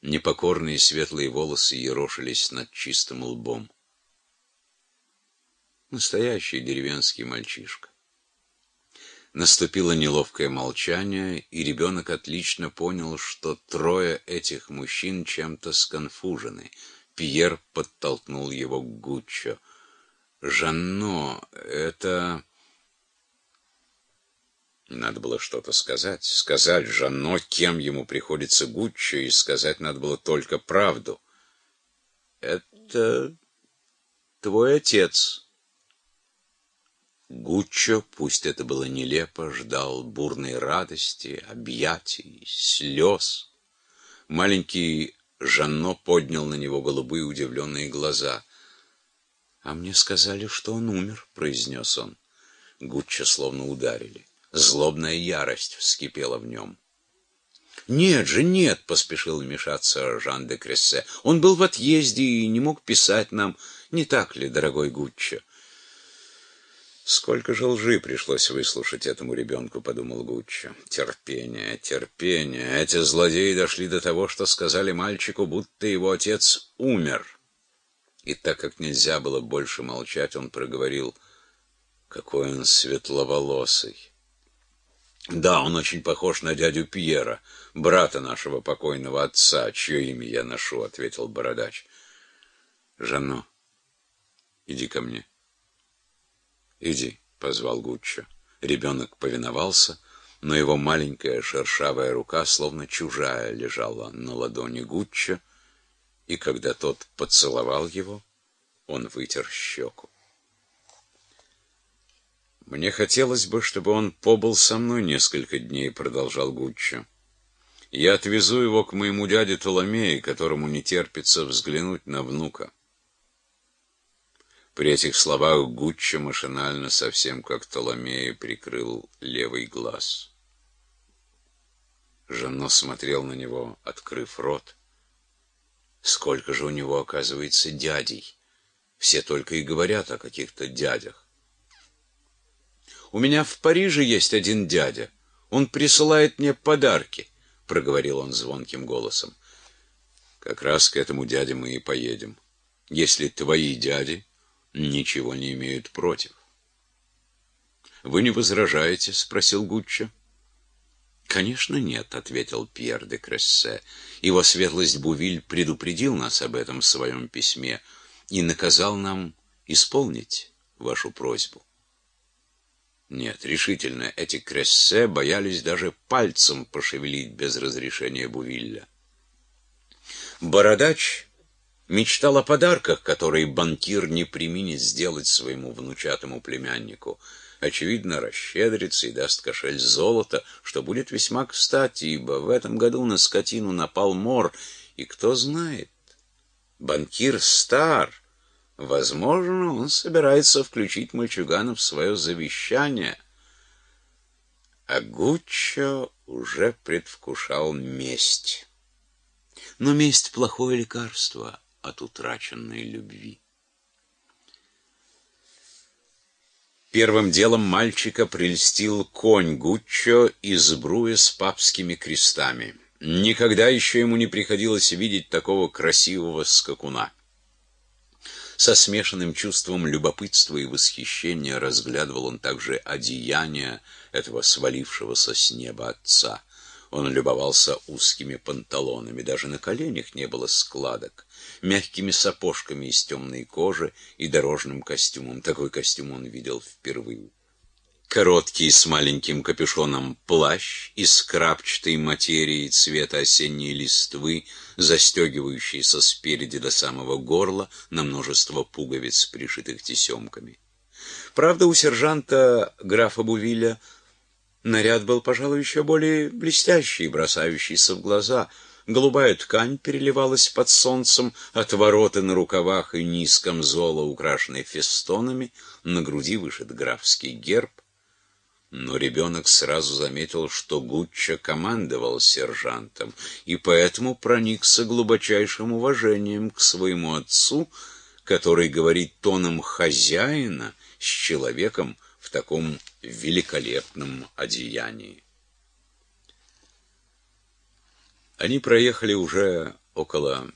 Непокорные светлые волосы ерошились над чистым лбом. Настоящий деревенский мальчишка. Наступило неловкое молчание, и ребенок отлично понял, что трое этих мужчин чем-то сконфужены. Пьер подтолкнул его к Гуччо. «Жанно, это...» Надо было что-то сказать. Сказать Жанно, кем ему приходится Гуччо, и сказать надо было только правду. «Это твой отец». Гуччо, пусть это было нелепо, ждал бурной радости, объятий, слез. Маленький Жанно поднял на него голубые удивленные глаза. «А мне сказали, что он умер», — произнес он. Гуччо словно ударили. Злобная ярость вскипела в нем. «Нет же, нет!» — поспешил вмешаться Жан де Крессе. «Он был в отъезде и не мог писать нам. Не так ли, дорогой Гуччо?» «Сколько же лжи пришлось выслушать этому ребенку», — подумал Гуччо. «Терпение, терпение. Эти злодеи дошли до того, что сказали мальчику, будто его отец умер». И так как нельзя было больше молчать, он проговорил, «Какой он светловолосый!» Да, он очень похож на дядю Пьера, брата нашего покойного отца, чье имя я ношу, — ответил бородач. Жанно, иди ко мне. Иди, — позвал Гуччо. Ребенок повиновался, но его маленькая шершавая рука, словно чужая, лежала на ладони Гуччо, и когда тот поцеловал его, он вытер щеку. «Мне хотелось бы, чтобы он побыл со мной несколько дней», — продолжал Гуччо. «Я отвезу его к моему дяде Толомею, которому не терпится взглянуть на внука». При этих словах Гуччо машинально, совсем как Толомея, прикрыл левый глаз. Жанно смотрел на него, открыв рот. Сколько же у него, оказывается, дядей? Все только и говорят о каких-то дядях. У меня в Париже есть один дядя. Он присылает мне подарки, — проговорил он звонким голосом. Как раз к этому дяде мы и поедем, если твои дяди ничего не имеют против. «Вы не возражаете?» — спросил Гуччо. «Конечно нет», — ответил Пьер де Крессе. «Его светлость Бувиль предупредил нас об этом в своем письме и наказал нам исполнить вашу просьбу». Нет, решительно, эти крессе боялись даже пальцем пошевелить без разрешения Бувилля. Бородач мечтал о подарках, которые банкир не применит сделать своему внучатому племяннику. Очевидно, расщедрится и даст кошель золота, что будет весьма кстати, ибо в этом году на скотину напал мор, и кто знает, банкир стар — Возможно, он собирается включить мальчугана в свое завещание. А Гуччо уже предвкушал месть. Но месть — плохое лекарство от утраченной любви. Первым делом мальчика прельстил конь Гуччо из бруя с папскими крестами. Никогда еще ему не приходилось видеть такого красивого скакуна со смешанным чувством любопытства и восхищения разглядывал он также одеяние этого свалившегося с неба отца. Он любовался узкими панталонами, даже на коленях не было складок, мягкими сапожками из темной кожи и дорожным костюмом. Такой костюм он видел впервые. Короткий с маленьким капюшоном плащ из крапчатой материи цвета осенней листвы, застегивающийся спереди до самого горла на множество пуговиц, пришитых тесемками. Правда, у сержанта графа Бувиля наряд был, пожалуй, еще более блестящий, бросающийся в глаза. Голубая ткань переливалась под солнцем, отвороты на рукавах и низком золо, украшенные фестонами, на груди вышит графский герб. Но ребенок сразу заметил, что Гуччо командовал сержантом, и поэтому проникся глубочайшим уважением к своему отцу, который говорит тоном хозяина с человеком в таком великолепном одеянии. Они проехали уже около